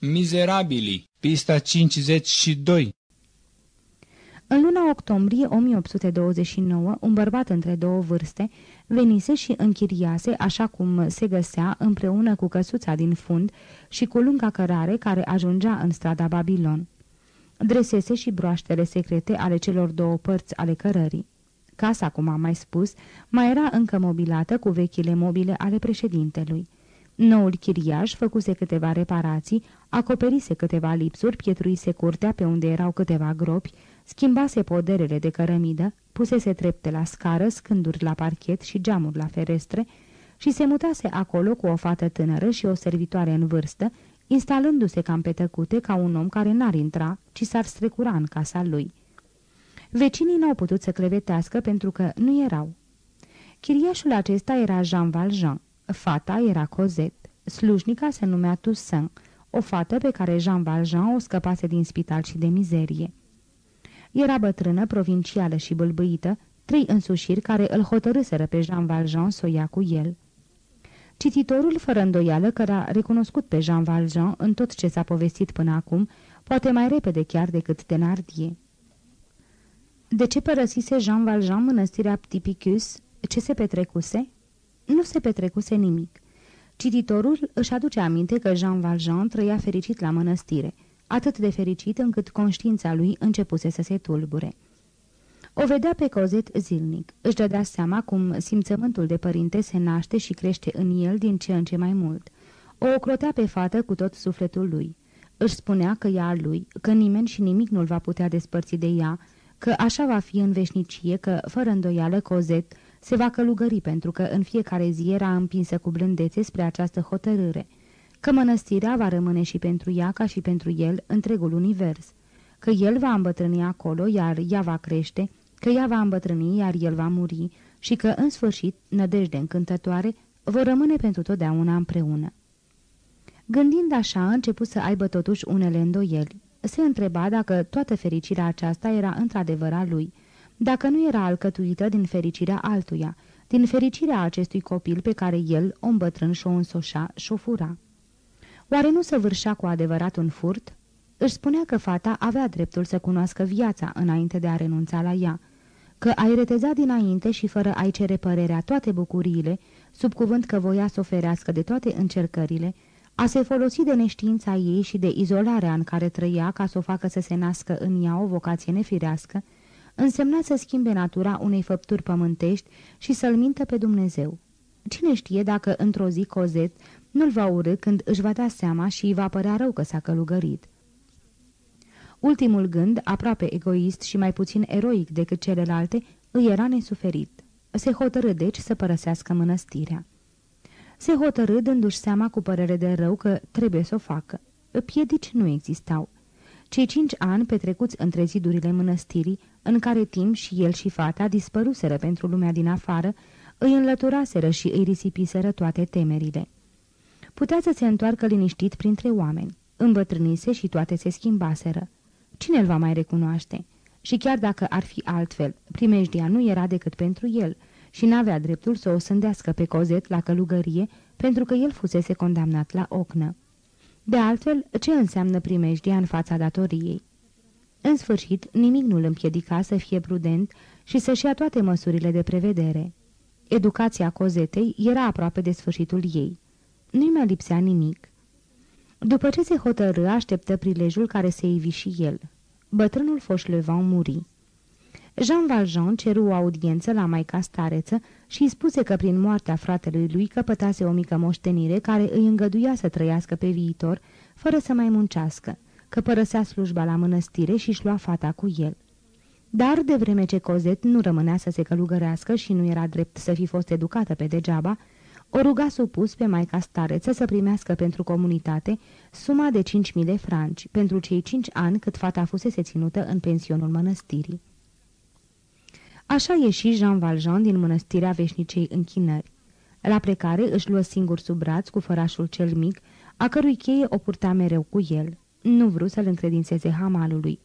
Mizerabili, pista 52 În luna octombrie 1829, un bărbat între două vârste venise și închiriase, așa cum se găsea, împreună cu căsuța din fund și cu lunga cărare care ajungea în strada Babilon. Dresese și broaștele secrete ale celor două părți ale cărării. Casa, cum am mai spus, mai era încă mobilată cu vechile mobile ale președintelui. Noul chiriaș făcuse câteva reparații, acoperise câteva lipsuri, pietruise curtea pe unde erau câteva gropi, schimbase poderele de cărămidă, pusese trepte la scară, scânduri la parchet și geamuri la ferestre și se mutase acolo cu o fată tânără și o servitoare în vârstă, instalându-se cam pe tăcute ca un om care n-ar intra, ci s-ar strecura în casa lui. Vecinii n-au putut să crevetească pentru că nu erau. Chiriașul acesta era Jean Valjean, fata era Cosette, slujnica se numea Toussaint, o fată pe care Jean Valjean o scăpase din spital și de mizerie. Era bătrână, provincială și bâlbâită, trei însușiri care îl hotărâseră pe Jean Valjean să o ia cu el. Cititorul, fără îndoială, că a recunoscut pe Jean Valjean în tot ce s-a povestit până acum, poate mai repede chiar decât Thenardier. De ce părăsise Jean Valjean mănăstirea Ptipicus? Ce se petrecuse? Nu se petrecuse nimic. Cititorul își aduce aminte că Jean Valjean trăia fericit la mănăstire, atât de fericit încât conștiința lui începuse să se tulbure. O vedea pe Cozet zilnic. Își dădea seama cum simțământul de părinte se naște și crește în el din ce în ce mai mult. O ocrotea pe fată cu tot sufletul lui. Își spunea că ea al lui, că nimeni și nimic nu-l va putea despărți de ea, că așa va fi în veșnicie, că, fără îndoială, Cozet se va călugări pentru că în fiecare zi era împinsă cu blândețe spre această hotărâre, că mănăstirea va rămâne și pentru ea ca și pentru el întregul univers, că el va îmbătrâni acolo, iar ea va crește, că ea va îmbătrâni, iar el va muri și că, în sfârșit, nădejde încântătoare, vor rămâne pentru totdeauna împreună. Gândind așa, a început să aibă totuși unele îndoieli. Se întreba dacă toată fericirea aceasta era într-adevăr a lui, dacă nu era alcătuită din fericirea altuia, din fericirea acestui copil pe care el, om bătrân și-o însoșa, și-o fura. Oare nu săvârșea cu adevărat un furt? Își spunea că fata avea dreptul să cunoască viața înainte de a renunța la ea, că ai reteza dinainte și fără a-i cere părerea toate bucuriile, sub cuvânt că voia să oferească de toate încercările, a se folosi de neștiința ei și de izolarea în care trăia ca să o facă să se nască în ea o vocație nefirească, însemna să schimbe natura unei făpturi pământești și să-L mintă pe Dumnezeu. Cine știe dacă într-o zi Cozet nu-l va urâ când își va da seama și îi va părea rău că s-a călugărit. Ultimul gând, aproape egoist și mai puțin eroic decât celelalte, îi era nesuferit. Se hotărâ deci să părăsească mănăstirea. Se hotărâ dându-și seama cu părere de rău că trebuie să o facă. Piedici nu existau. Cei cinci ani petrecuți între zidurile mănăstirii, în care timp și el și fata dispăruseră pentru lumea din afară, îi înlăturaseră și îi risipiseră toate temerile. Putea să se întoarcă liniștit printre oameni. Îmbătrânise și toate se schimbaseră. Cine îl va mai recunoaște? Și chiar dacă ar fi altfel, primejdia nu era decât pentru el și n-avea dreptul să o sândească pe cozet la călugărie pentru că el fusese condamnat la ocnă. De altfel, ce înseamnă primejdia în fața datoriei? În sfârșit, nimic nu îl împiedica să fie prudent și să-și ia toate măsurile de prevedere. Educația cozetei era aproape de sfârșitul ei. Nu-i mai lipsea nimic. După ce se hotărâ, așteptă prilejul care se ivi și el. Bătrânul Fauchelevent muri. Jean Valjean ceru o audiență la maica stareță și îi spuse că prin moartea fratelui lui căpătase o mică moștenire care îi îngăduia să trăiască pe viitor, fără să mai muncească, că părăsea slujba la mănăstire și își lua fata cu el. Dar, de vreme ce Cozet nu rămânea să se călugărească și nu era drept să fi fost educată pe degeaba, o ruga supus pe maica stareță să primească pentru comunitate suma de 5.000 de franci pentru cei cinci ani cât fata fusese ținută în pensionul mănăstirii. Așa ieși Jean Valjean din mănăstirea veșnicei închinări. La plecare își luă singur sub braț cu fărașul cel mic, a cărui cheie o purta mereu cu el. Nu vrut să-l încredințeze hamalului.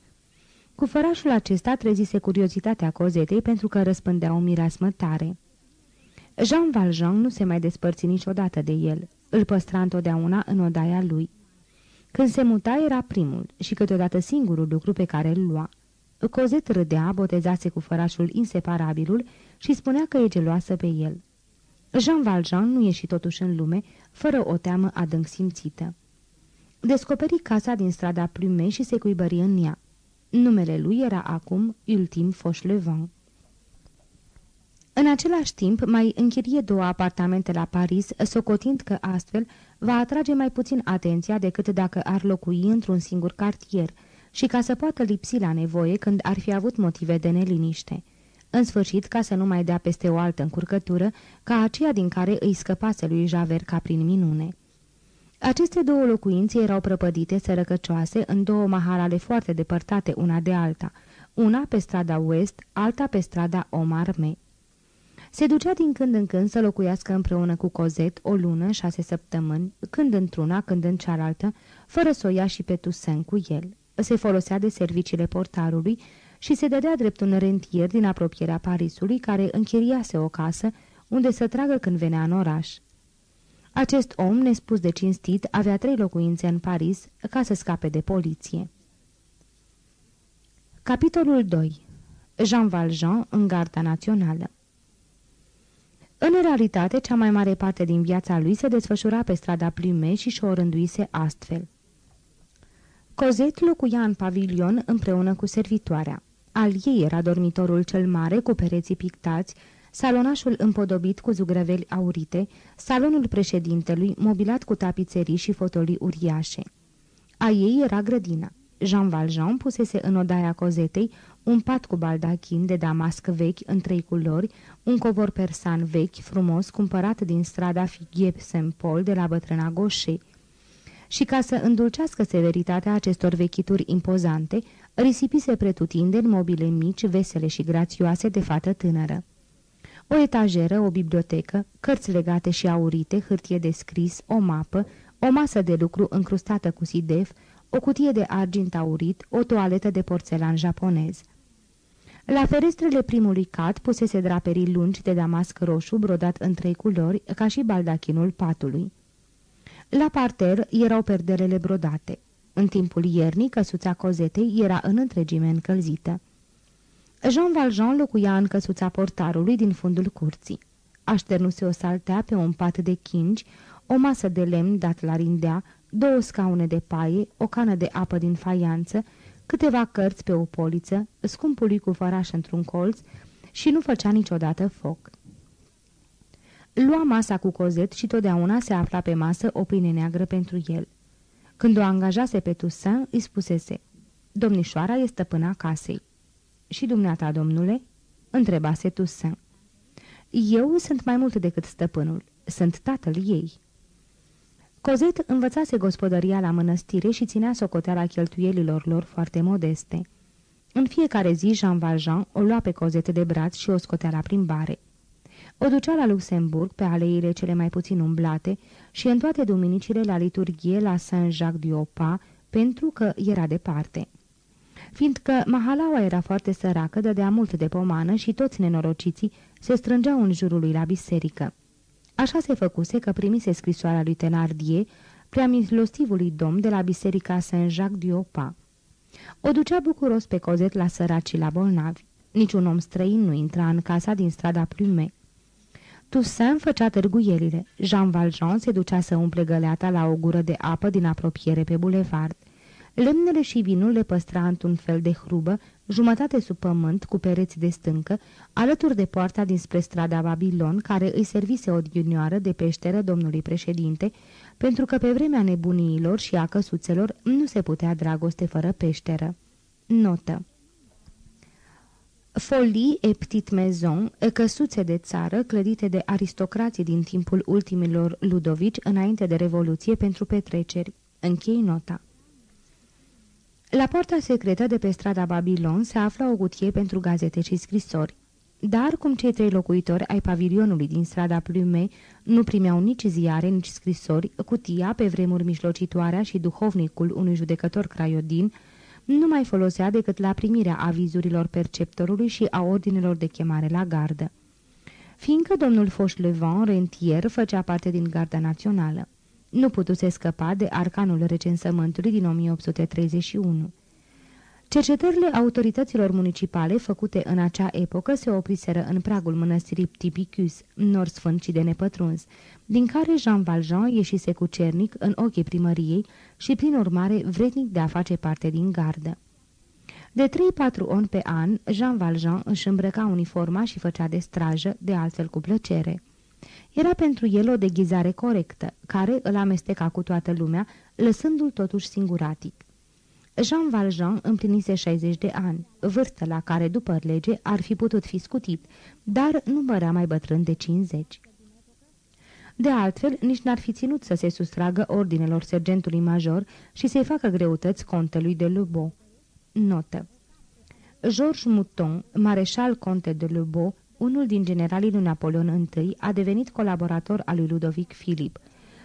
Cu fărașul acesta trezise curiozitatea cozetei pentru că răspândea o mireasmă tare. Jean Valjean nu se mai despărți niciodată de el. Îl păstra întotdeauna în odaia lui. Când se muta era primul și câteodată singurul lucru pe care îl lua. Cozet râdea, botezase cu fărașul inseparabilul și spunea că e geloasă pe el. Jean Valjean nu ieși totuși în lume, fără o teamă adânc simțită. Descoperi casa din strada Plume și se cuibări în ea. Numele lui era acum Ultim Fauchelevent. În același timp, mai închirie două apartamente la Paris, socotind că astfel va atrage mai puțin atenția decât dacă ar locui într-un singur cartier și ca să poată lipsi la nevoie când ar fi avut motive de neliniște. În sfârșit, ca să nu mai dea peste o altă încurcătură, ca aceea din care îi scăpase lui Javert ca prin minune. Aceste două locuințe erau prăpădite sărăcăcioase în două maharale foarte depărtate una de alta, una pe strada West, alta pe strada Omar Me. Se ducea din când în când să locuiască împreună cu Cozet o lună, șase săptămâni, când într-una, când în cealaltă, fără să o ia și pe Toussaint cu el. Se folosea de serviciile portarului și se dădea drept un rentier din apropierea Parisului, care închiriase o casă unde să tragă când venea în oraș. Acest om, nespus de cinstit, avea trei locuințe în Paris ca să scape de poliție. Capitolul 2 Jean Valjean în Garda Națională în realitate, cea mai mare parte din viața lui se desfășura pe strada Plume și și-o rânduise astfel. Cozet locuia în pavilion împreună cu servitoarea. Al ei era dormitorul cel mare cu pereții pictați, salonașul împodobit cu zugrăveli aurite, salonul președintelui mobilat cu tapiserii și fotolii uriașe. A ei era grădina. Jean Valjean pusese în odaia cozetei un pat cu baldachin de damasc vechi în trei culori, un covor persan vechi, frumos, cumpărat din strada Figuier Saint-Paul de la bătrâna Gaucher. Și ca să îndulcească severitatea acestor vechituri impozante, risipise pretutindeni mobile mici, vesele și grațioase de fată tânără. O etajeră, o bibliotecă, cărți legate și aurite, hârtie de scris, o mapă, o masă de lucru încrustată cu sidef, o cutie de argint aurit, o toaletă de porțelan japonez. La ferestrele primului cat pusese draperii lungi de damasc roșu brodat în trei culori, ca și baldachinul patului. La parter erau perdelele brodate. În timpul iernii, căsuța cozetei era în întregime încălzită. Jean Valjean locuia în căsuța portarului din fundul curții. Așternuse o saltea pe un pat de chingi, o masă de lemn dat la rindea, două scaune de paie, o cană de apă din faianță, câteva cărți pe o poliță, scumpului cu făraș într-un colț și nu făcea niciodată foc. Lua masa cu cozet și totdeauna se afla pe masă o pâine neagră pentru el. Când o angajase pe Toussaint, îi spusese, Domnișoara este stăpâna casei. Și dumneata, domnule?" întrebase Toussaint. Eu sunt mai mult decât stăpânul. Sunt tatăl ei." Cozet învățase gospodăria la mănăstire și ținea socoteala cheltuielilor lor foarte modeste. În fiecare zi, Jean Valjean o lua pe Cozet de braț și o scotea la plimbare. O ducea la Luxemburg, pe aleile cele mai puțin umblate, și în toate duminicile la liturghie la Saint-Jacques-du-Opa, pentru că era departe. Fiindcă Mahalaua era foarte săracă, dădea mult de pomană și toți nenorociții se strângeau în jurul lui la biserică. Așa se făcuse că primise scrisoarea lui Tenardier, prea milostivului domn de la biserica Saint-Jacques-du-Opa. O ducea bucuros pe cozet la săracii la bolnavi. Niciun om străin nu intra în casa din strada Plume. Toussaint făcea târguielile. Jean Valjean se ducea să umple găleata la o gură de apă din apropiere pe bulevard. Lemnele și vinul le păstra într-un fel de hrubă, jumătate sub pământ, cu pereți de stâncă, alături de poarta dinspre strada Babilon, care îi servise o ghinioară de peșteră domnului președinte, pentru că pe vremea nebuniilor și a căsuțelor nu se putea dragoste fără peșteră. Notă Folii et petite maison, căsuțe de țară clădite de aristocrații din timpul ultimilor Ludovici înainte de Revoluție pentru petreceri. Închei nota. La poarta secretă de pe strada Babilon se află o cutie pentru gazete și scrisori. Dar, cum cei trei locuitori ai pavilionului din strada Plume nu primeau nici ziare, nici scrisori, cutia, pe vremuri mijlocitoarea și duhovnicul unui judecător craiodin, nu mai folosea decât la primirea avizurilor perceptorului și a ordinelor de chemare la gardă. Fiindcă domnul Fauchelevent, rentier, făcea parte din garda națională. Nu putuse scăpa de arcanul recensământului din 1831. Cercetările autorităților municipale făcute în acea epocă se opriseră în pragul mănăstirii Tipicus, nor sfânt și de nepătruns, din care Jean Valjean ieșise cu cernic în ochii primăriei și, prin urmare, vrednic de a face parte din gardă. De 3-4 ori pe an, Jean Valjean își îmbrăca uniforma și făcea de strajă, de altfel cu plăcere. Era pentru el o deghizare corectă, care îl amesteca cu toată lumea, lăsându-l totuși singuratic. Jean Valjean împlinise 60 de ani, vârstă la care, după lege, ar fi putut fi scutit, dar nu părea mai bătrân de 50. De altfel, nici n-ar fi ținut să se sustragă ordinelor sergentului major și să-i facă greutăți contelui de Lubo. Notă Georges Mouton, mareșal conte de Lubo, unul din generalii lui Napoleon I, a devenit colaborator al lui Ludovic Filip.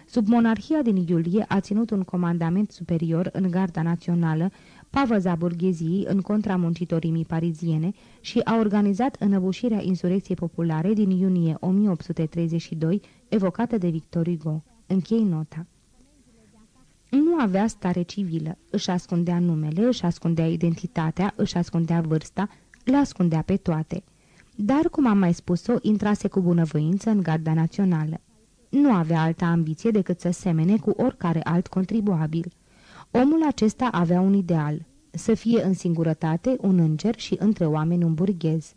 Sub monarhia din iulie a ținut un comandament superior în garda națională, pavăza burgheziei în contra muncitorimii pariziene și a organizat înăbușirea insurecției populare din iunie 1832, evocată de Victor Hugo. Închei nota. Nu avea stare civilă, își ascundea numele, își ascundea identitatea, își ascundea vârsta, le ascundea pe toate. Dar, cum am mai spus-o, intrase cu bunăvoință în garda națională. Nu avea altă ambiție decât să semene cu oricare alt contribuabil. Omul acesta avea un ideal, să fie în singurătate un înger și între oameni un burghez.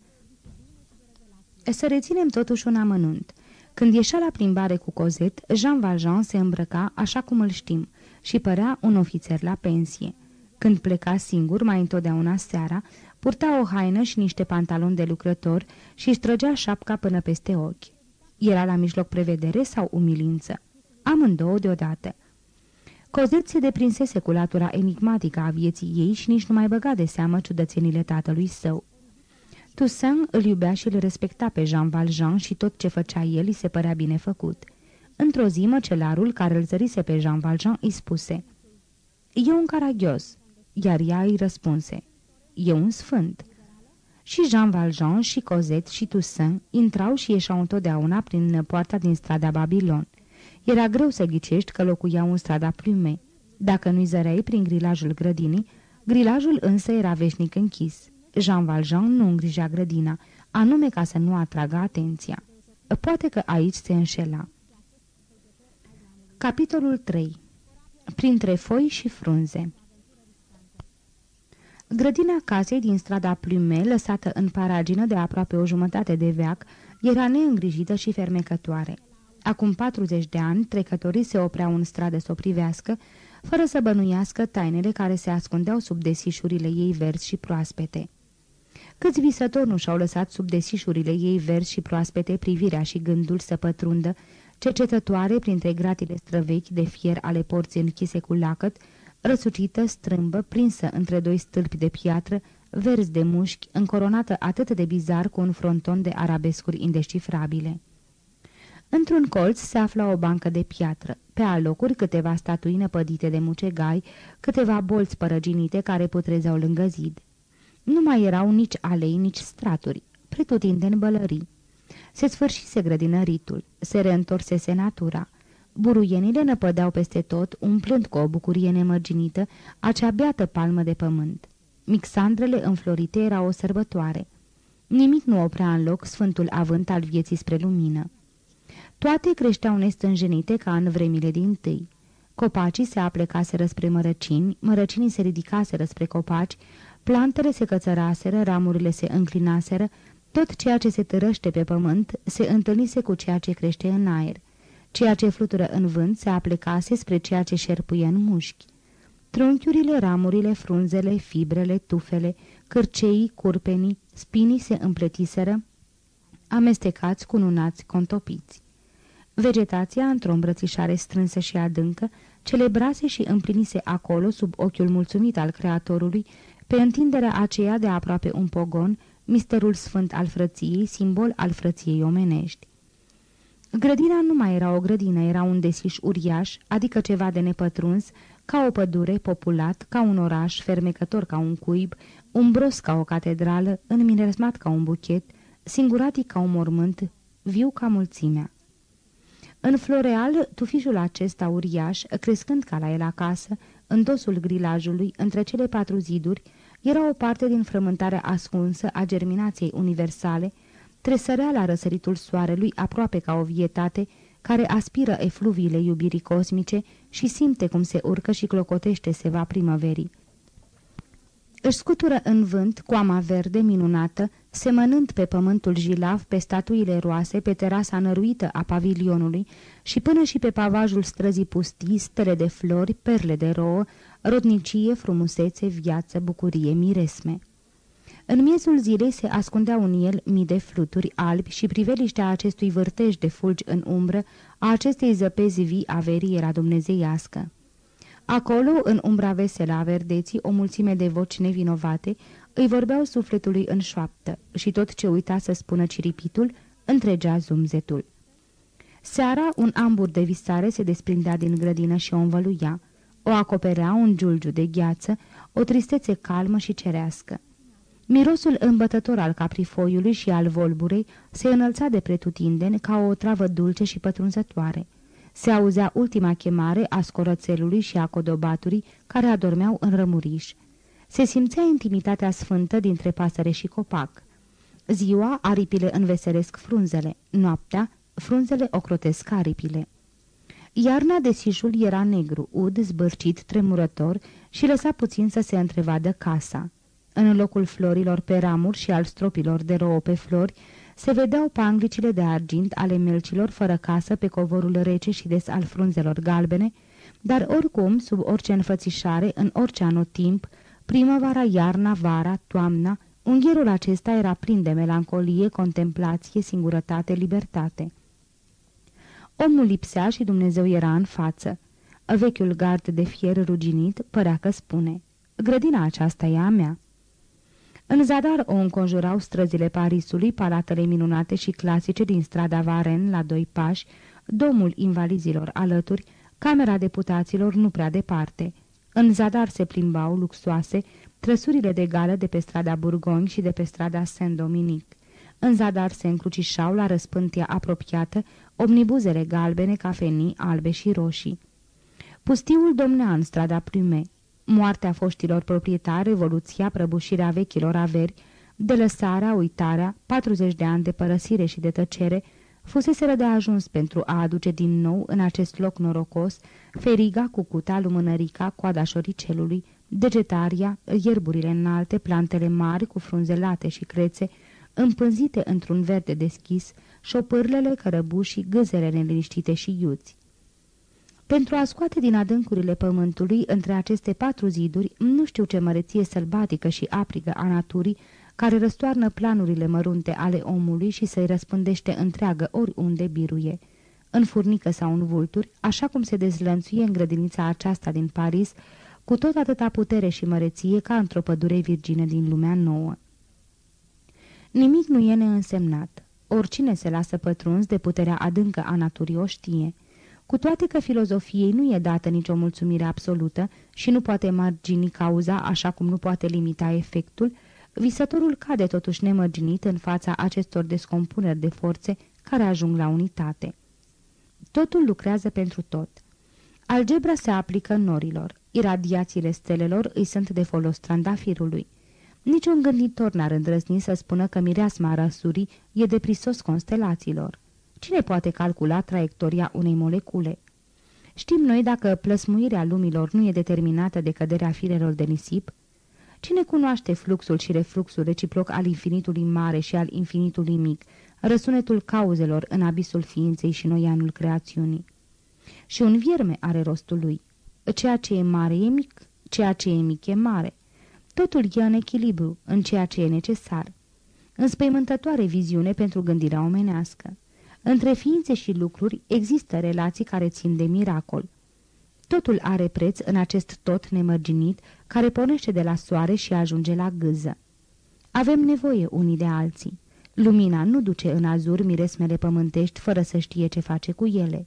Să reținem totuși un amănunt. Când ieșea la plimbare cu Cozet, Jean Valjean se îmbrăca așa cum îl știm și părea un ofițer la pensie. Când pleca singur, mai întotdeauna seara, purta o haină și niște pantaloni de lucrător și își trăgea șapca până peste ochi. Era la mijloc prevedere sau umilință? Amândouă deodată. Cozet se deprinsese cu latura enigmatică a vieții ei și nici nu mai băga de seamă ciudățenile tatălui său. Toussaint îl iubea și îl respecta pe Jean Valjean și tot ce făcea el îi se părea bine făcut. Într-o zi, măcelarul care îl zărise pe Jean Valjean îi spuse E un caragios, iar ea îi răspunse E un sfânt. Și Jean Valjean, și Cosette, și Toussaint intrau și ieșeau întotdeauna prin poarta din strada Babilon. Era greu să ghicești că locuiau în strada Plume. Dacă nu-i zăreai prin grilajul grădinii, grilajul însă era veșnic închis. Jean Valjean nu îngrija grădina, anume ca să nu atragă atenția. Poate că aici se înșela. Capitolul 3 Printre foi și frunze Grădina casei din strada Plume, lăsată în paragină de aproape o jumătate de veac, era neîngrijită și fermecătoare. Acum 40 de ani, trecătorii se opreau în stradă să o privească, fără să bănuiască tainele care se ascundeau sub desișurile ei verzi și proaspete. Câți visători nu și-au lăsat sub desișurile ei verzi și proaspete privirea și gândul să pătrundă, cercetătoare printre gratile străvechi de fier ale porții închise cu lacăt, răsucită, strâmbă, prinsă între doi stâlpi de piatră, verzi de mușchi, încoronată atât de bizar cu un fronton de arabescuri indescifrabile. Într-un colț se afla o bancă de piatră, pe alocuri câteva statui năpădite de mucegai, câteva bolți părăginite care putrezeau lângă zid. Nu mai erau nici alei, nici straturi, pretutindeni bălării. Se sfârșise grădinăritul, se reîntorsese natura. Buruienile năpădeau peste tot, umplând cu o bucurie nemărginită acea beată palmă de pământ. Mixandrele înflorite era o sărbătoare. Nimic nu oprea în loc sfântul avânt al vieții spre lumină. Toate creșteau nestânjenite ca în vremile din tâi. Copacii se aplecaseră spre mărăcini, mărăcinii se ridicaseră spre copaci, plantele se cățăraseră, ramurile se înclinaseră, tot ceea ce se târăște pe pământ se întâlnise cu ceea ce crește în aer. Ceea ce flutură în vânt se aplecase spre ceea ce șerpuie în mușchi. Trunchiurile, ramurile, frunzele, fibrele, tufele, cârceii, curpenii, spinii se împletiseră, amestecați, cununați, contopiți. Vegetația, într-o îmbrățișare strânsă și adâncă, celebrase și împlinise acolo, sub ochiul mulțumit al Creatorului, pe întinderea aceea de aproape un pogon, misterul sfânt al frăției, simbol al frăției omenești. Grădina nu mai era o grădină, era un desiș uriaș, adică ceva de nepătruns, ca o pădure populat, ca un oraș, fermecător ca un cuib, umbros ca o catedrală, înmiresmat ca un buchet, singuratic ca un mormânt, viu ca mulțimea. În Floreal, tufișul acesta uriaș, crescând ca la el acasă, în dosul grilajului, între cele patru ziduri, era o parte din frământarea ascunsă a germinației universale, tresărea la răsăritul soarelui aproape ca o vietate, care aspiră efluviile iubirii cosmice și simte cum se urcă și clocotește seva primăverii. Își scutură în vânt coama verde minunată, semănând pe pământul jilav, pe statuile roase, pe terasa năruită a pavilionului și până și pe pavajul străzii pustii, stele de flori, perle de rouă, rodnicie, frumusețe, viață, bucurie, miresme. În miezul zilei se ascundeau în el mii de fluturi albi și priveliștea acestui vârtej de fulgi în umbră, a acestei zăpezi vii a verii era dumnezeiască. Acolo, în umbra veselă a verdeții, o mulțime de voci nevinovate îi vorbeau sufletului în șoaptă și tot ce uita să spună ciripitul, întregea zumzetul. Seara, un ambur de visare se desprindea din grădină și o învăluia. O acoperea un giulgiu de gheață, o tristețe calmă și cerească. Mirosul îmbătător al caprifoiului și al volburei se înălța de pretutindeni ca o travă dulce și pătrunzătoare. Se auzea ultima chemare a scorățelului și a codobaturii care adormeau în rămuriș. Se simțea intimitatea sfântă dintre pasăre și copac. Ziua, aripile înveselesc frunzele, noaptea, frunzele ocrotesc aripile. Iarna de sișul era negru, ud, zbârcit, tremurător și lăsa puțin să se întrevadă casa. În locul florilor pe ramuri și al stropilor de rouă pe flori, se vedeau panglicile de argint ale melcilor fără casă pe covorul rece și des al frunzelor galbene, dar oricum, sub orice înfățișare, în orice anotimp, primăvara, iarna, vara, toamna, ungherul acesta era plin de melancolie, contemplație, singurătate, libertate. Omul lipsea și Dumnezeu era în față. Vechiul gard de fier ruginit părea că spune, grădina aceasta e a mea. În zadar o înconjurau străzile Parisului, palatele minunate și clasice din strada Varen la doi pași, domul invalizilor alături, camera deputaților nu prea departe. În zadar se plimbau, luxoase, trăsurile de gală de pe strada Burgoni și de pe strada Saint-Dominic. În zadar se încrucișau la răspântia apropiată omnibuzele galbene, cafenii, albe și roșii. Pustiul domnea în strada Plume, moartea foștilor proprietari, revoluția, prăbușirea vechilor averi, delăsarea, uitarea, 40 de ani de părăsire și de tăcere, fuseseră de ajuns pentru a aduce din nou în acest loc norocos feriga, cucuta, lumânărica, coada șoricelului, degetaria, ierburile înalte, plantele mari cu frunze late și crețe, împânzite într-un verde deschis, șopârlele, cărăbușii, gâzele neliniștite și iuți. Pentru a scoate din adâncurile pământului, între aceste patru ziduri, nu știu ce măreție sălbatică și aprigă a naturii, care răstoarnă planurile mărunte ale omului și să-i răspândește întreagă oriunde biruie. În furnică sau în vulturi, așa cum se dezlănțuie în grădinița aceasta din Paris, cu tot atâta putere și măreție ca într-o pădure virgină din lumea nouă. Nimic nu e neînsemnat. Oricine se lasă pătruns de puterea adâncă a naturii o știe. Cu toate că filozofiei nu e dată nicio mulțumire absolută și nu poate margini cauza așa cum nu poate limita efectul, visătorul cade totuși nemărginit în fața acestor descompuneri de forțe care ajung la unitate. Totul lucrează pentru tot. Algebra se aplică norilor, iradiațiile stelelor îi sunt de folos trandafirului. Niciun gânditor n-ar îndrăzni să spună că mireasma răsurii e de prisos constelațiilor. Cine poate calcula traiectoria unei molecule? Știm noi dacă plăsmuirea lumilor nu e determinată de căderea firelor de nisip? Cine cunoaște fluxul și refluxul reciproc al infinitului mare și al infinitului mic, răsunetul cauzelor în abisul ființei și noianul creațiunii? Și un vierme are rostul lui. Ceea ce e mare e mic, ceea ce e mic e mare. Totul e în echilibru, în ceea ce e necesar. Înspăimântătoare viziune pentru gândirea omenească. Între ființe și lucruri există relații care țin de miracol. Totul are preț în acest tot nemărginit care pornește de la soare și ajunge la gâză. Avem nevoie unii de alții. Lumina nu duce în azur miresmele pământești fără să știe ce face cu ele.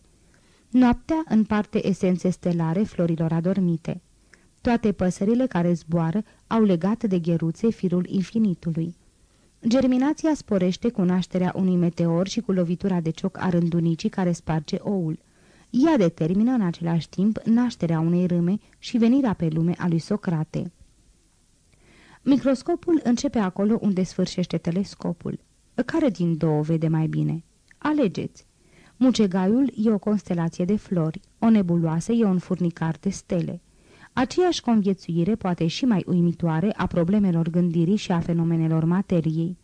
Noaptea împarte esențe stelare florilor adormite. Toate păsările care zboară au legat de gheruțe firul infinitului. Germinația sporește cu nașterea unui meteor și cu lovitura de cioc a rândunicii care sparge oul. Ea determină în același timp nașterea unei râme și venirea pe lume a lui Socrate. Microscopul începe acolo unde sfârșește telescopul. Care din două vede mai bine? Alegeți! Mucegaiul e o constelație de flori, o nebuloasă e un furnicar de stele. Aceeași conviețuire, poate și mai uimitoare, a problemelor gândirii și a fenomenelor materiei.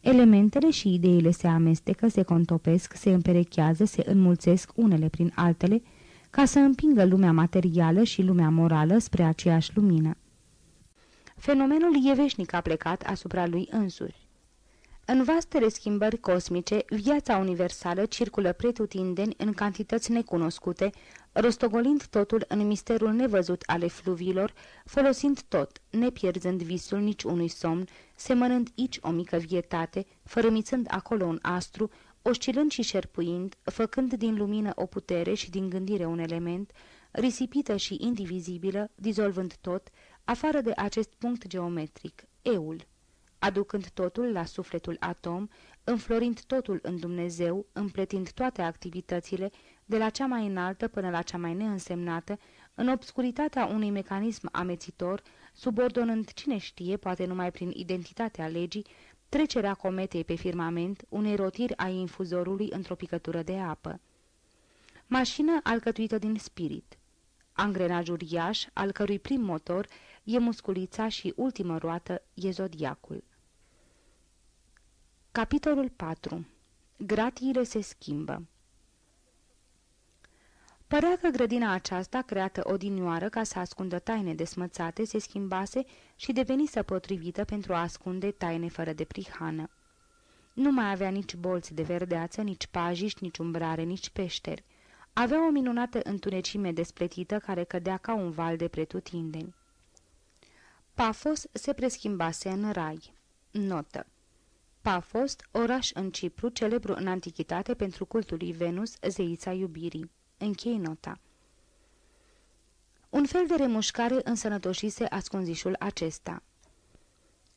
Elementele și ideile se amestecă, se contopesc, se împerechează, se înmulțesc unele prin altele, ca să împingă lumea materială și lumea morală spre aceeași lumină. Fenomenul e veșnic a plecat asupra lui însuși. În vastele schimbări cosmice, viața universală circulă pretutindeni în cantități necunoscute, rostogolind totul în misterul nevăzut ale fluviilor, folosind tot, nepierzând visul nici unui somn, semănând aici o mică vietate, fărâmițând acolo un astru, oscilând și șerpuind, făcând din lumină o putere și din gândire un element, risipită și indivizibilă, dizolvând tot, afară de acest punct geometric, eul. Aducând totul la sufletul atom, înflorind totul în Dumnezeu, împletind toate activitățile, de la cea mai înaltă până la cea mai neînsemnată, în obscuritatea unui mecanism amețitor, subordonând cine știe, poate numai prin identitatea legii, trecerea cometei pe firmament, unei rotiri a infuzorului într-o picătură de apă. Mașină alcătuită din spirit. Angrenaj uriaș, al cărui prim motor e musculița și ultimă roată e zodiacul. Capitolul 4. Gratiile se schimbă Părea că grădina aceasta, creată odinioară ca să ascundă taine desmățate, se schimbase și devenise potrivită pentru a ascunde taine fără de prihană. Nu mai avea nici bolți de verdeață, nici pajiști, nici umbrare, nici peșteri. Avea o minunată întunecime despletită care cădea ca un val de pretutindeni. Pafos se preschimbase în rai. Notă Pafos, oraș în Cipru, celebru în antichitate pentru cultul lui Venus, zeița iubirii. Închei nota. Un fel de remușcare însănătoșise ascunzișul acesta.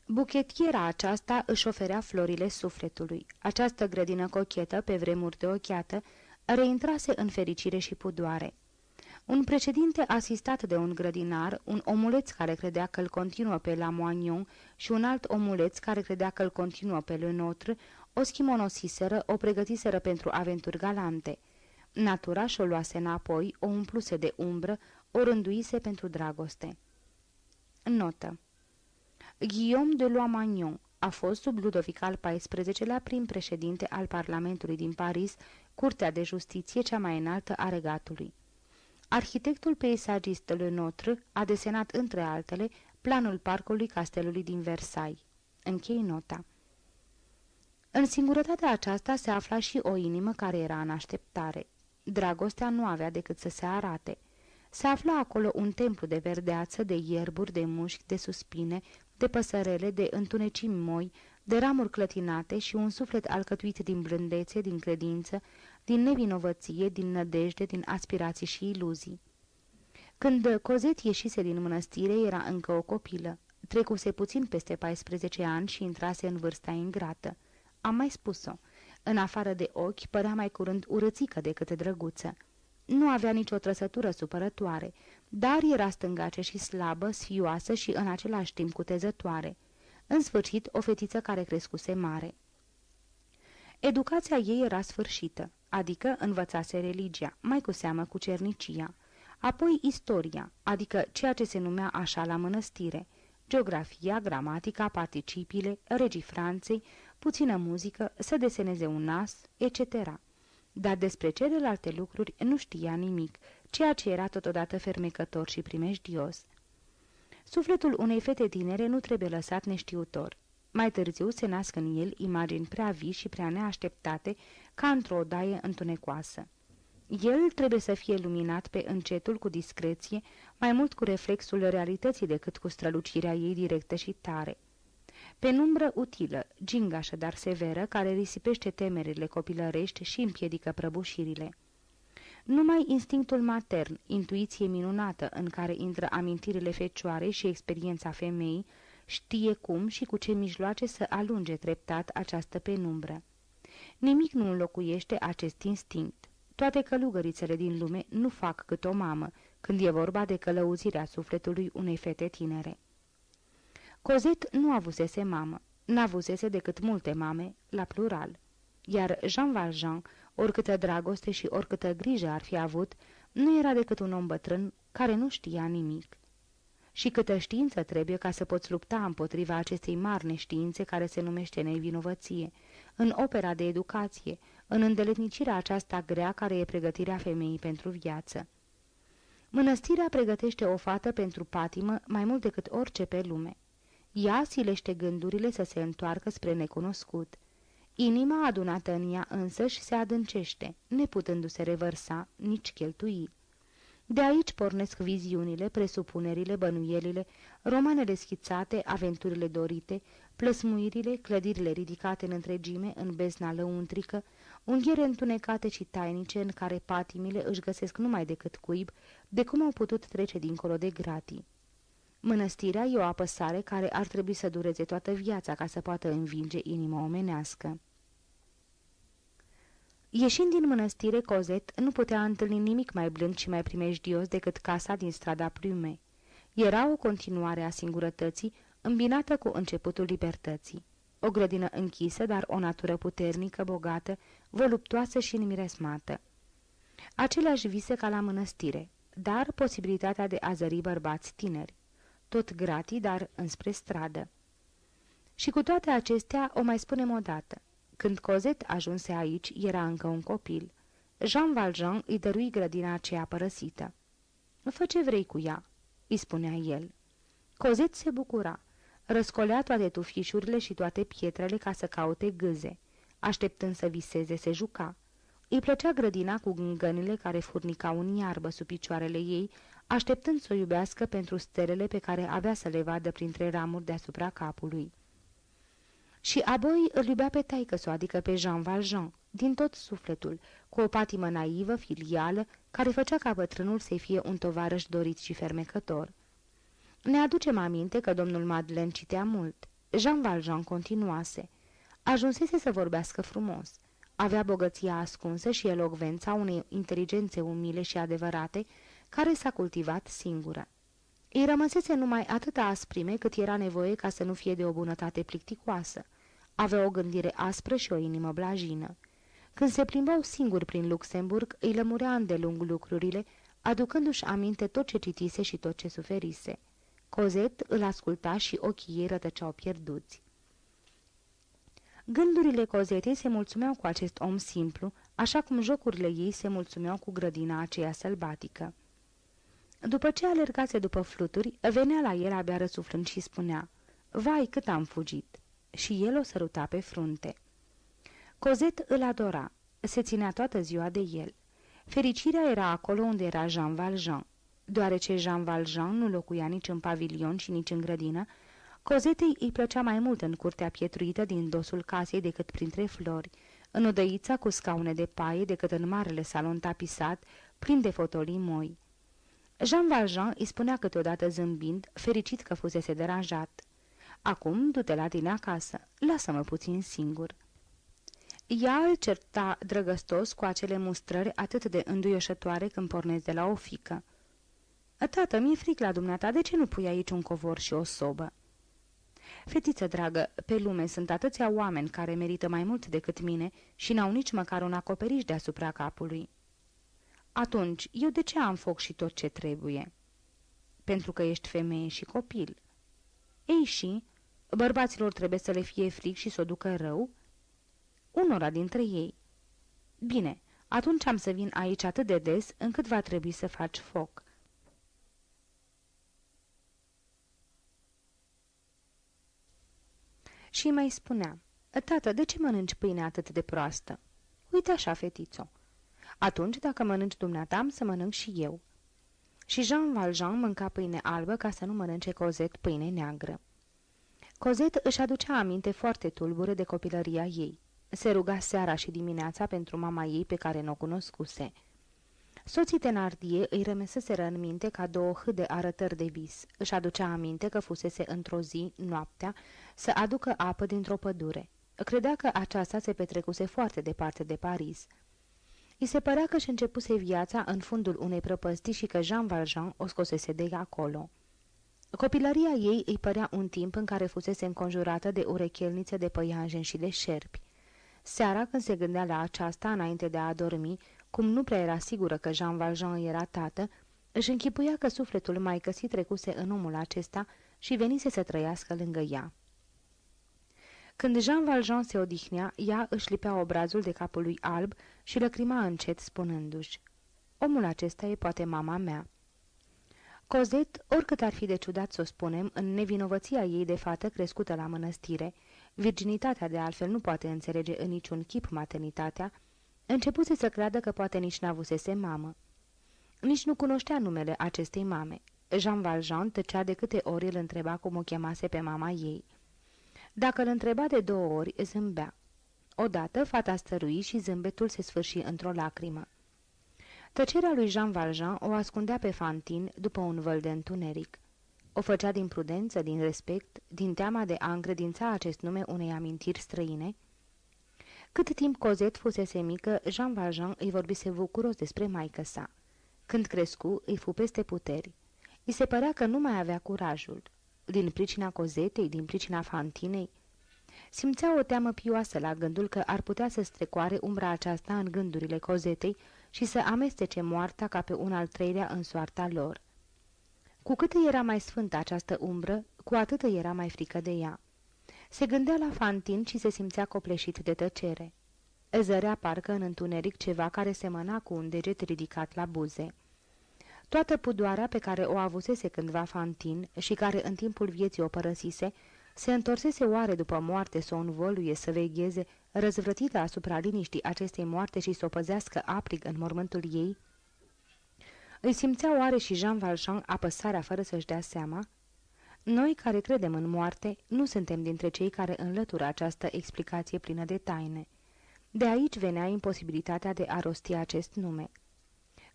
Buchetiera aceasta își oferea florile sufletului. Această grădină cochetă, pe vremuri de ochiată, reintrase în fericire și pudoare. Un președinte asistat de un grădinar, un omuleț care credea că îl continuă pe la Moignon și un alt omuleț care credea că îl continuă pe Le Notre, o schimonosiseră, o pregătiseră pentru aventuri galante. Natura și-o luase înapoi, o umpluse de umbră, o rânduise pentru dragoste. Notă Guillaume de Loamagnon a fost sub Ludovic al XIV-lea prim președinte al Parlamentului din Paris, Curtea de Justiție cea mai înaltă a regatului. Arhitectul peisagist Le Notre a desenat, între altele, planul parcului castelului din Versailles. Închei nota. În singurătatea aceasta se afla și o inimă care era în așteptare. Dragostea nu avea decât să se arate. Se afla acolo un templu de verdeață, de ierburi, de mușchi, de suspine, de păsărele, de întunecimi moi, de ramuri clătinate și un suflet alcătuit din blândețe, din credință, din nevinovăție, din nădejde, din aspirații și iluzii. Când Cozet ieșise din mănăstire, era încă o copilă. Trecuse puțin peste 14 ani și intrase în vârsta ingrată. Am mai spus-o. În afară de ochi, părea mai curând urățică decât drăguță. Nu avea nicio trăsătură supărătoare, dar era stângace și slabă, sfioasă și în același timp cutezătoare. În sfârșit, o fetiță care crescuse mare. Educația ei era sfârșită, adică învățase religia, mai cu seamă cu cernicia. Apoi istoria, adică ceea ce se numea așa la mănăstire, geografia, gramatica, participiile, regii Franței, puțină muzică, să deseneze un nas, etc. Dar despre celelalte lucruri nu știa nimic, ceea ce era totodată fermecător și primejdios. Sufletul unei fete tinere nu trebuie lăsat neștiutor. Mai târziu se nasc în el imagini prea vii și prea neașteptate, ca într-o odaie întunecoasă. El trebuie să fie luminat pe încetul cu discreție, mai mult cu reflexul realității decât cu strălucirea ei directă și tare. Penumbră utilă, gingașă, dar severă, care risipește temerile copilărești și împiedică prăbușirile. Numai instinctul matern, intuiție minunată în care intră amintirile fecioare și experiența femeii, știe cum și cu ce mijloace să alunge treptat această penumbră. Nimic nu înlocuiește acest instinct. Toate călugărițele din lume nu fac cât o mamă, când e vorba de călăuzirea sufletului unei fete tinere. Cozet nu avusese mamă, n-avusese decât multe mame, la plural. Iar Jean Valjean, oricâtă dragoste și oricâtă grijă ar fi avut, nu era decât un om bătrân care nu știa nimic. Și câtă știință trebuie ca să poți lupta împotriva acestei mari neștiințe care se numește nevinovăție, în opera de educație, în îndeletnicirea aceasta grea care e pregătirea femeii pentru viață. Mănăstirea pregătește o fată pentru patimă mai mult decât orice pe lume. Ea silește gândurile să se întoarcă spre necunoscut. Inima adunată în ea însăși se adâncește, neputându-se revărsa, nici cheltui. De aici pornesc viziunile, presupunerile, bănuielile, romanele schițate, aventurile dorite, plăsmuirile, clădirile ridicate în întregime, în bezna lăuntrică, unghiere întunecate și tainice în care patimile își găsesc numai decât cuib de cum au putut trece dincolo de gratii. Mănăstirea e o apăsare care ar trebui să dureze toată viața ca să poată învinge inima omenească. Ieșind din mănăstire, Cozet nu putea întâlni nimic mai blând și mai primejdios decât casa din strada Plume. Era o continuare a singurătății, îmbinată cu începutul libertății. O grădină închisă, dar o natură puternică, bogată, voluptoasă și nemiresmată. Aceleași vise ca la mănăstire, dar posibilitatea de a zări bărbați tineri. Tot gratii, dar înspre stradă. Și cu toate acestea o mai spunem odată. Când Cozet ajunse aici, era încă un copil. Jean Valjean îi dărui grădina aceea părăsită. Fă ce vrei cu ea," îi spunea el. Cozet se bucura. Răscolea toate tufișurile și toate pietrele ca să caute gâze. Așteptând să viseze, se juca. Îi plăcea grădina cu gângănile care furnicau în iarbă sub picioarele ei, așteptând să o iubească pentru stelele pe care avea să le vadă printre ramuri deasupra capului. Și apoi îl iubea pe taică adică pe Jean Valjean, din tot sufletul, cu o patimă naivă, filială, care făcea ca bătrânul să fie un tovarăș dorit și fermecător. Ne aducem aminte că domnul Madeleine citea mult. Jean Valjean continuase. Ajunsese să vorbească frumos. Avea bogăția ascunsă și elogvența unei inteligențe umile și adevărate, care s-a cultivat singură. Îi rămăsese numai atâta asprime cât era nevoie ca să nu fie de o bunătate plicticoasă. Avea o gândire aspră și o inimă blajină. Când se plimbau singur prin Luxemburg, îi lămurea îndelung lucrurile, aducându-și aminte tot ce citise și tot ce suferise. Cozet îl asculta și ochii ei rătăceau pierduți. Gândurile Cozetei se mulțumeau cu acest om simplu, așa cum jocurile ei se mulțumeau cu grădina aceea sălbatică. După ce alergase după fluturi, venea la el abia răsuflând și spunea, Vai, cât am fugit!" Și el o săruta pe frunte. Cozet îl adora, se ținea toată ziua de el. Fericirea era acolo unde era Jean Valjean. Deoarece Jean Valjean nu locuia nici în pavilion și nici în grădină, Cozetei îi plăcea mai mult în curtea pietruită din dosul casei decât printre flori, în odăița cu scaune de paie decât în marele salon tapisat, plin de fotolii moi. Jean Valjean îi spunea câteodată zâmbind, fericit că fusese deranjat. Acum du-te la tine acasă, lasă-mă puțin singur." Ea îl certa drăgăstos cu acele mustrări atât de înduioșătoare când pornezi de la o fică. Tată, mi-e fric la dumneata, de ce nu pui aici un covor și o sobă?" Fetiță dragă, pe lume sunt atâția oameni care merită mai mult decât mine și n-au nici măcar un acoperiș deasupra capului." Atunci, eu de ce am foc și tot ce trebuie?" Pentru că ești femeie și copil." Ei și, bărbaților trebuie să le fie fric și să o ducă rău?" Unora dintre ei." Bine, atunci am să vin aici atât de des încât va trebui să faci foc." Și mai spunea, Tată, de ce mănânci pâine atât de proastă?" Uite așa, fetițo." Atunci, dacă mănânci dumneata, am să mănânc și eu." Și Jean Valjean mânca pâine albă ca să nu mănânce Cozet pâine neagră. Cozet își aducea aminte foarte tulbure de copilăria ei. Se ruga seara și dimineața pentru mama ei pe care nu o cunoscuse. Soții Tenardie îi rămăseseră în minte ca două hâde arătări de vis. Își aducea aminte că fusese într-o zi, noaptea, să aducă apă dintr-o pădure. Credea că aceasta se petrecuse foarte departe de Paris. I se părea că și începuse viața în fundul unei prăpăstii și că Jean Valjean o scosese de acolo. Copilăria ei îi părea un timp în care fusese înconjurată de urechelnițe de păianjen și de șerpi. Seara, când se gândea la aceasta, înainte de a adormi, cum nu prea era sigură că Jean Valjean era tată, își închipuia că sufletul mai căsit trecuse în omul acesta și venise să trăiască lângă ea. Când Jean Valjean se odihnea, ea își lipea obrazul de capul lui alb și lăcrima încet, spunându-și, Omul acesta e poate mama mea." Cozet, oricât ar fi de ciudat să o spunem, în nevinovăția ei de fată crescută la mănăstire, virginitatea de altfel nu poate înțelege în niciun chip maternitatea, începuse să creadă că poate nici n-avusese mamă. Nici nu cunoștea numele acestei mame. Jean Valjean tăcea de câte ori îl întreba cum o chemase pe mama ei. Dacă îl întreba de două ori, zâmbea. Odată, fata stărui și zâmbetul se sfârși într-o lacrimă. Tăcerea lui Jean Valjean o ascundea pe Fantin după un văl de întuneric. O făcea din prudență, din respect, din teama de a încredința acest nume unei amintiri străine. Cât timp Cozet fusese mică, Jean Valjean îi vorbise bucuros despre maică sa. Când crescu, îi fu peste puteri. I se părea că nu mai avea curajul. Din pricina Cozetei, din pricina Fantinei, Simțea o teamă pioasă la gândul că ar putea să strecoare umbra aceasta în gândurile Cozetei și să amestece moartea ca pe un al treilea în soarta lor. Cu cât era mai sfântă această umbră, cu atât era mai frică de ea. Se gândea la Fantin și se simțea copleșit de tăcere. Zărea parcă în întuneric ceva care semăna cu un deget ridicat la buze. Toată pudoarea pe care o avusese cândva Fantin și care în timpul vieții o părăsise, se întorsese oare după moarte să o învoluie, să vegheze, răzvrătită asupra liniștii acestei moarte și să o păzească aprig în mormântul ei? Îi simțea oare și Jean Valjean apăsarea fără să-și dea seama? Noi care credem în moarte, nu suntem dintre cei care înlătură această explicație plină de taine. De aici venea imposibilitatea de a rosti acest nume.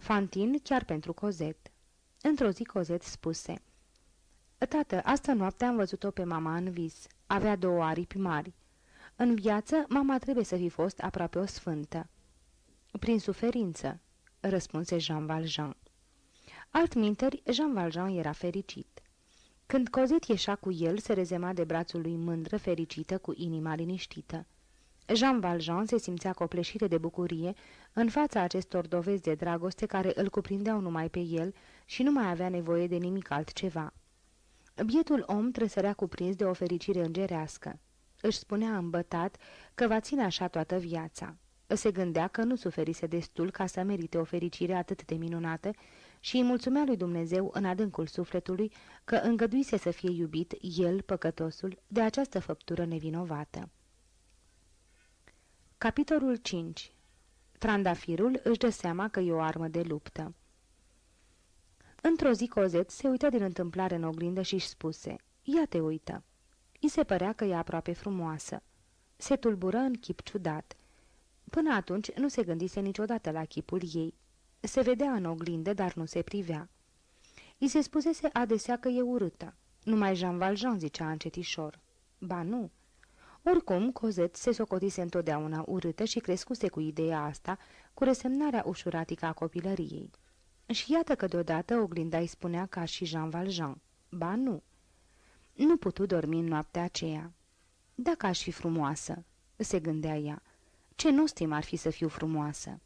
Fantin chiar pentru Cozet. Într-o zi Cozet spuse – Tată, asta noapte am văzut-o pe mama în vis. Avea două aripi mari. În viață, mama trebuie să fi fost aproape o sfântă. Prin suferință, răspunse Jean Valjean. Altminteri, Jean Valjean era fericit. Când Cozet ieșea cu el, se rezema de brațul lui mândră, fericită, cu inima liniștită. Jean Valjean se simțea copleșit de bucurie în fața acestor dovezi de dragoste care îl cuprindeau numai pe el și nu mai avea nevoie de nimic altceva. Bietul om tresărea cuprins de o fericire îngerească. Își spunea îmbătat că va ține așa toată viața. Se gândea că nu suferise destul ca să merite o fericire atât de minunată și îi mulțumea lui Dumnezeu în adâncul sufletului că îngăduise să fie iubit, el, păcătosul, de această făptură nevinovată. Capitolul 5 Trandafirul își dă seama că e o armă de luptă. Într-o zi Cozet se uită din întâmplare în oglindă și-și spuse, Ia te uită. I se părea că e aproape frumoasă. Se tulbură în chip ciudat. Până atunci nu se gândise niciodată la chipul ei. Se vedea în oglindă, dar nu se privea. I se spusese adesea că e urâtă. Numai Jean Valjean zicea încetișor. Ba nu. Oricum, Cozet se socotise întotdeauna urâtă și crescuse cu ideea asta, cu resemnarea ușuratică a copilăriei. Și iată că deodată oglinda îi spunea ca și Jean Valjean. Ba nu. Nu putu dormi în noaptea aceea. Dacă aș fi frumoasă, se gândea ea, ce nostim ar fi să fiu frumoasă?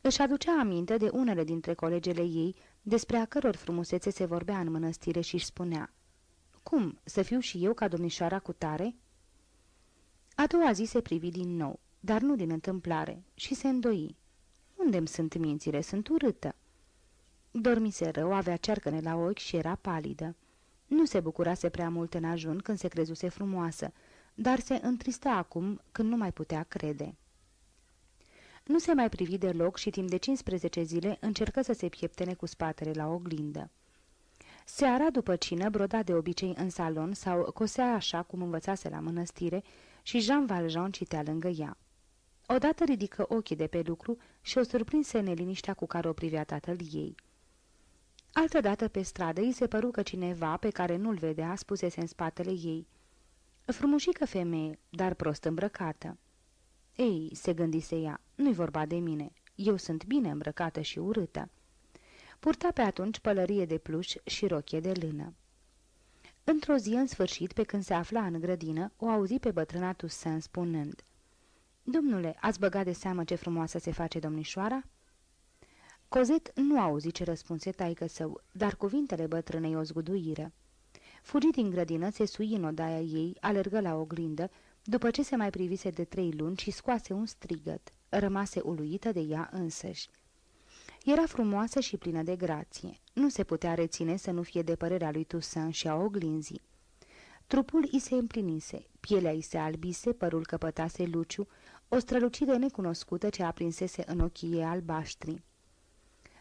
Își aducea aminte de unele dintre colegele ei, despre a căror frumusețe se vorbea în mănăstire și își spunea, Cum, să fiu și eu ca domnișoara cu tare?" A doua zi se privi din nou, dar nu din întâmplare, și se îndoi. Unde-mi sunt mințile? Sunt urâtă." Dormise rău, avea cercăne la ochi și era palidă. Nu se bucurase prea mult în ajun când se crezuse frumoasă, dar se întrista acum când nu mai putea crede. Nu se mai privi deloc și timp de 15 zile încercă să se pieptene cu spatele la oglindă. Seara după cină broda de obicei în salon sau cosea așa cum învățase la mănăstire și Jean Valjean citea lângă ea. Odată ridică ochii de pe lucru și o surprinse neliniștea cu care o privea tatăl ei. Altădată pe stradă îi se păru că cineva pe care nu-l vedea spusese în spatele ei. Frumușică femeie, dar prost îmbrăcată. Ei, se gândise ea, nu-i vorba de mine. Eu sunt bine îmbrăcată și urâtă. Purta pe atunci pălărie de pluș și rochie de lână. Într-o zi, în sfârșit, pe când se afla în grădină, o auzi pe bătrâna Toussaint spunând Domnule, ați băgat de seamă ce frumoasă se face domnișoara?" Cozet nu auzi ce răspunse taică său, dar cuvintele bătrânei o zguduiră. Fugi din grădină, se sui în odaia ei, alergă la oglindă, după ce se mai privise de trei luni și scoase un strigăt. Rămase uluită de ea însăși. Era frumoasă și plină de grație. Nu se putea reține să nu fie de părerea lui Toussaint și a oglinzii. Trupul i se împlinise, pielea i se albise, părul căpătase luciu, o strălucire necunoscută ce aprinsese în ochii ei albaștri.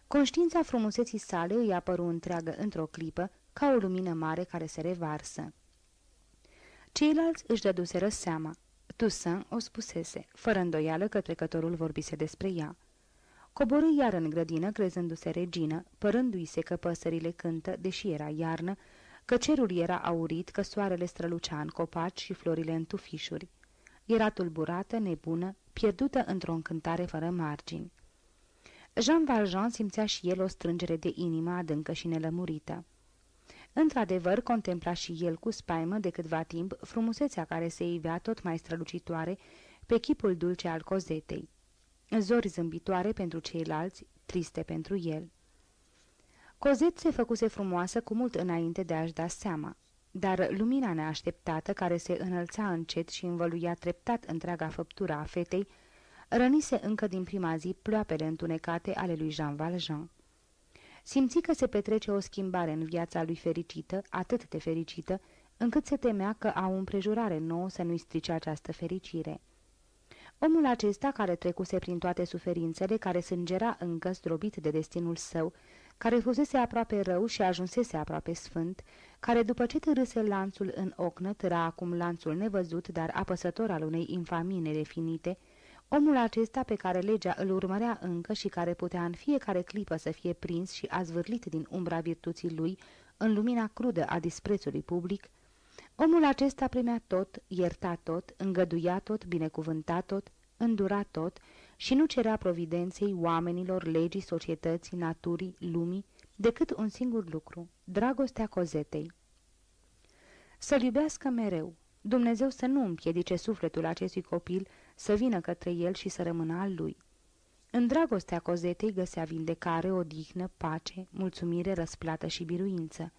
Conștiința frumuseții sale îi apăru întreagă într-o clipă, ca o lumină mare care se revarsă. Ceilalți își dăduseră seama. Toussaint o spusese, fără îndoială că trecătorul vorbise despre ea. Coborâ iar în grădină, crezându-se regină, părându-i se că păsările cântă, deși era iarnă, că cerul era aurit, că soarele strălucea în copaci și florile în tufișuri. Era tulburată, nebună, pierdută într-o încântare fără margini. Jean Valjean simțea și el o strângere de inimă adâncă și nelămurită. Într-adevăr, contempla și el cu spaimă de câtva timp frumusețea care se ivea tot mai strălucitoare pe chipul dulce al cozetei. Zori zâmbitoare pentru ceilalți, triste pentru el. Cozet se făcuse frumoasă cu mult înainte de a-și da seama, dar lumina neașteptată care se înălța încet și învăluia treptat întreaga făptură a fetei, rănise încă din prima zi ploapele întunecate ale lui Jean Valjean. Simți că se petrece o schimbare în viața lui fericită, atât de fericită, încât se temea că au o împrejurare nouă să nu-i strice această fericire. Omul acesta, care trecuse prin toate suferințele, care sângera încă zdrobit de destinul său, care fusese aproape rău și ajunsese aproape sfânt, care după ce târâse lanțul în ocnă, târa acum lanțul nevăzut, dar apăsător al unei infamii nedefinite, Omul acesta pe care legea îl urmărea încă și care putea în fiecare clipă să fie prins și azvârlit din umbra virtuții lui în lumina crudă a disprețului public, omul acesta primea tot, ierta tot, îngăduia tot, binecuvânta tot, îndura tot și nu cerea providenței oamenilor, legii, societății, naturii, lumii, decât un singur lucru, dragostea cozetei. Să-l iubească mereu, Dumnezeu să nu împiedice sufletul acestui copil să vină către el și să rămână al lui. În dragostea cozetei găsea vindecare, odihnă, pace, mulțumire, răsplată și biruință.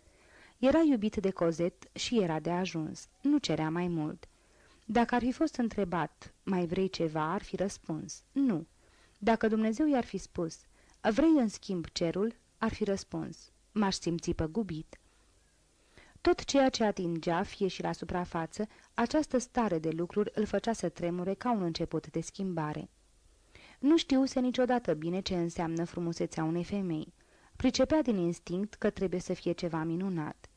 Era iubit de cozet și era de ajuns, nu cerea mai mult. Dacă ar fi fost întrebat, mai vrei ceva, ar fi răspuns, nu. Dacă Dumnezeu i-ar fi spus, vrei în schimb cerul, ar fi răspuns, m-aș simți păgubit. Tot ceea ce atingea, fie și la suprafață, această stare de lucruri îl făcea să tremure ca un început de schimbare. Nu știuse niciodată bine ce înseamnă frumusețea unei femei. Pricepea din instinct că trebuie să fie ceva minunat.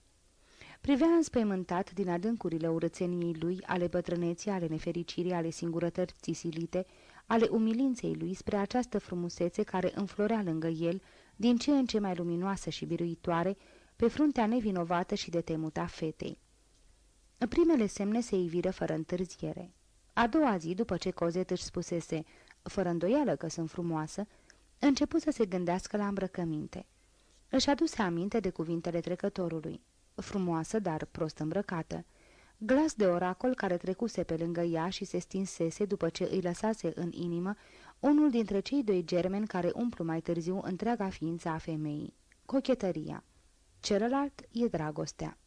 Privea înspăimântat din adâncurile urățeniei lui, ale bătrâneții, ale nefericirii, ale singurătății silite, ale umilinței lui spre această frumusețe care înflorea lângă el, din ce în ce mai luminoasă și biruitoare, pe fruntea nevinovată și de temuta fetei. Primele semne se iviră fără întârziere. A doua zi, după ce Cozet își spusese, fără îndoială că sunt frumoasă, începu să se gândească la îmbrăcăminte. Își aduse aminte de cuvintele trecătorului. Frumoasă, dar prost îmbrăcată. Glas de oracol care trecuse pe lângă ea și se stinsese după ce îi lăsase în inimă unul dintre cei doi germeni care umplu mai târziu întreaga ființă a femeii. Cochetăria. Celălalt e dragostea.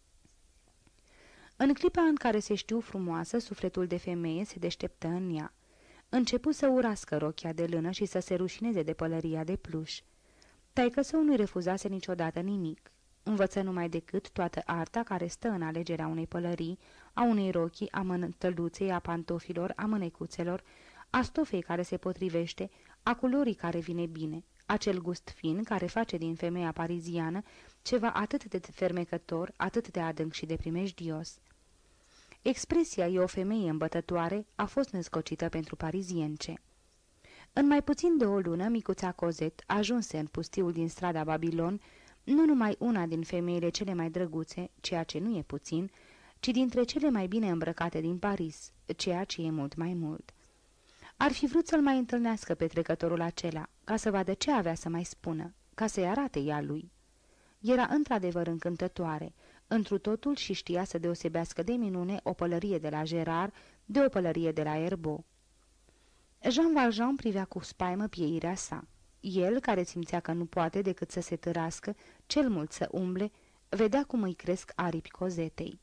În clipa în care se știu frumoasă, sufletul de femeie se deșteptă în ea. Începu să urască rochia de lână și să se rușineze de pălăria de pluș. Taică său nu-i refuzase niciodată nimic. Învăță numai decât toată arta care stă în alegerea unei pălării, a unei rochii, a mântăluței, a pantofilor, a mânecuțelor, a stofei care se potrivește, a culorii care vine bine, acel gust fin care face din femeia pariziană ceva atât de fermecător, atât de adânc și de primejdios. Expresia e o femeie îmbătătoare a fost născocită pentru parizience. În mai puțin de o lună, micuța Cozet ajunse în pustiul din strada Babilon, nu numai una din femeile cele mai drăguțe, ceea ce nu e puțin, ci dintre cele mai bine îmbrăcate din Paris, ceea ce e mult mai mult. Ar fi vrut să-l mai întâlnească pe trecătorul acela, ca să vadă ce avea să mai spună, ca să-i arate ea lui. Era într-adevăr încântătoare, întru totul și știa să deosebească de minune o pălărie de la Gerard de o pălărie de la Erbo. Jean Valjean privea cu spaimă pieirea sa. El, care simțea că nu poate decât să se târască, cel mult să umble, vedea cum îi cresc aripi cozetei.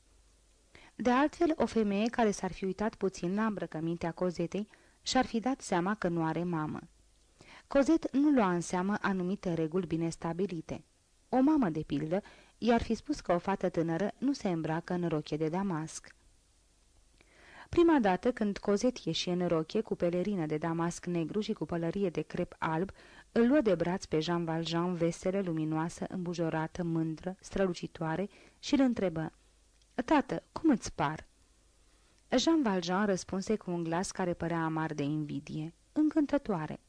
De altfel, o femeie care s-ar fi uitat puțin la îmbrăcămintea cozetei și-ar fi dat seama că nu are mamă. Cozet nu lua în seamă anumite reguli bine stabilite. O mamă, de pildă, i-ar fi spus că o fată tânără nu se îmbracă în roche de damasc. Prima dată când Cozet ieși în roche cu pelerină de damasc negru și cu pălărie de crep alb, îl luă de braț pe Jean Valjean, veselă, luminoasă, îmbujorată, mândră, strălucitoare și îl întrebă, Tată, cum îți par?" Jean Valjean răspunse cu un glas care părea amar de invidie, încântătoare.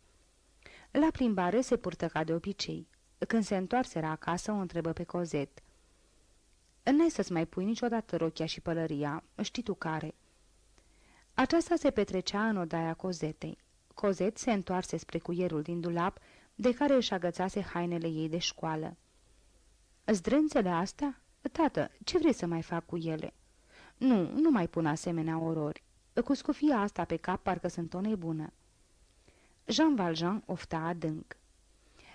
La plimbare se purtă ca de obicei. Când se întoarseră acasă, o întrebă pe Cozet. N-ai să-ți mai pui niciodată rochia și pălăria, știi tu care." Aceasta se petrecea în odaia Cozetei. Cozet se întoarse spre cuierul din dulap, de care își agățase hainele ei de școală. Zdrânțele astea? Tată, ce vrei să mai fac cu ele?" Nu, nu mai pun asemenea orori. Cu scufia asta pe cap parcă sunt o nebună." Jean Valjean ofta adânc.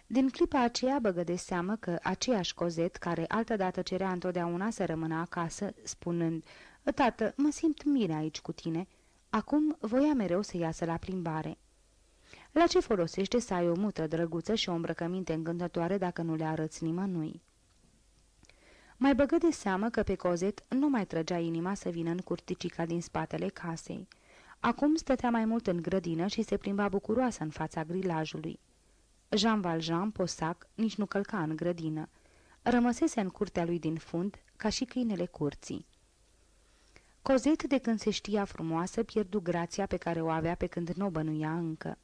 Din clipa aceea băgă de seamă că aceeași cozet, care altădată cerea întotdeauna să rămână acasă, spunând, Tată, mă simt mire aici cu tine," acum voia mereu să iasă la plimbare. La ce folosește să ai o mutră drăguță și o îmbrăcăminte încântătoare dacă nu le arăți nimănui? Mai băgă de seamă că pe Cozet nu mai trăgea inima să vină în curticica din spatele casei. Acum stătea mai mult în grădină și se plimba bucuroasă în fața grilajului. Jean Valjean, posac, nici nu călca în grădină. Rămăsese în curtea lui din fund, ca și câinele curții. Cozet, de când se știa frumoasă, pierdu grația pe care o avea pe când nu o bănuia încă.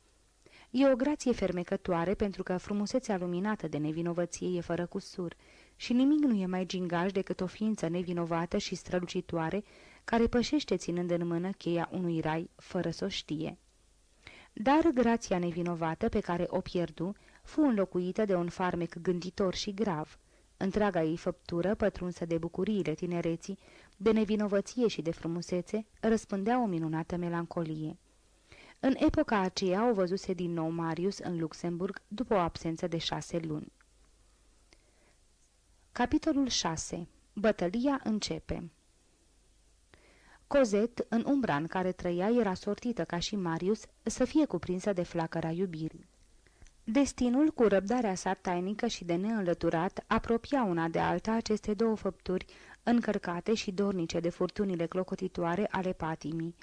E o grație fermecătoare pentru că frumusețea luminată de nevinovăție e fără cusur și nimic nu e mai gingaș decât o ființă nevinovată și strălucitoare care pășește ținând în mână cheia unui rai fără să o știe. Dar grația nevinovată pe care o pierdu fu înlocuită de un farmec gânditor și grav. Întreaga ei făptură, pătrunsă de bucuriile tinereții, de nevinovăție și de frumusețe, răspândea o minunată melancolie. În epoca aceea o văzuse din nou Marius în Luxemburg după o absență de șase luni. Capitolul 6. Bătălia începe Cozet, în umbra în care trăia, era sortită ca și Marius să fie cuprinsă de flacăra iubirii. Destinul, cu răbdarea sa tainică și de neînlăturat, apropia una de alta aceste două făpturi, încărcate și dornice de furtunile clocotitoare ale patimii,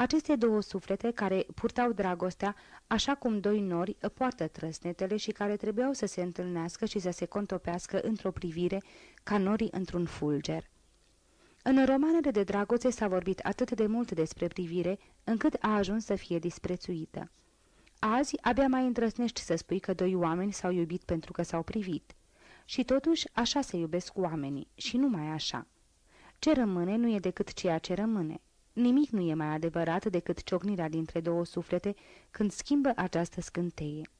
aceste două suflete care purtau dragostea așa cum doi nori poartă trăsnetele și care trebuiau să se întâlnească și să se contopească într-o privire ca norii într-un fulger. În romanele de dragoste s-a vorbit atât de mult despre privire, încât a ajuns să fie disprețuită. Azi abia mai îndrăznești să spui că doi oameni s-au iubit pentru că s-au privit. Și totuși așa se iubesc oamenii și numai așa. Ce rămâne nu e decât ceea ce rămâne. Nimic nu e mai adevărat decât ciocnirea dintre două suflete când schimbă această scânteie.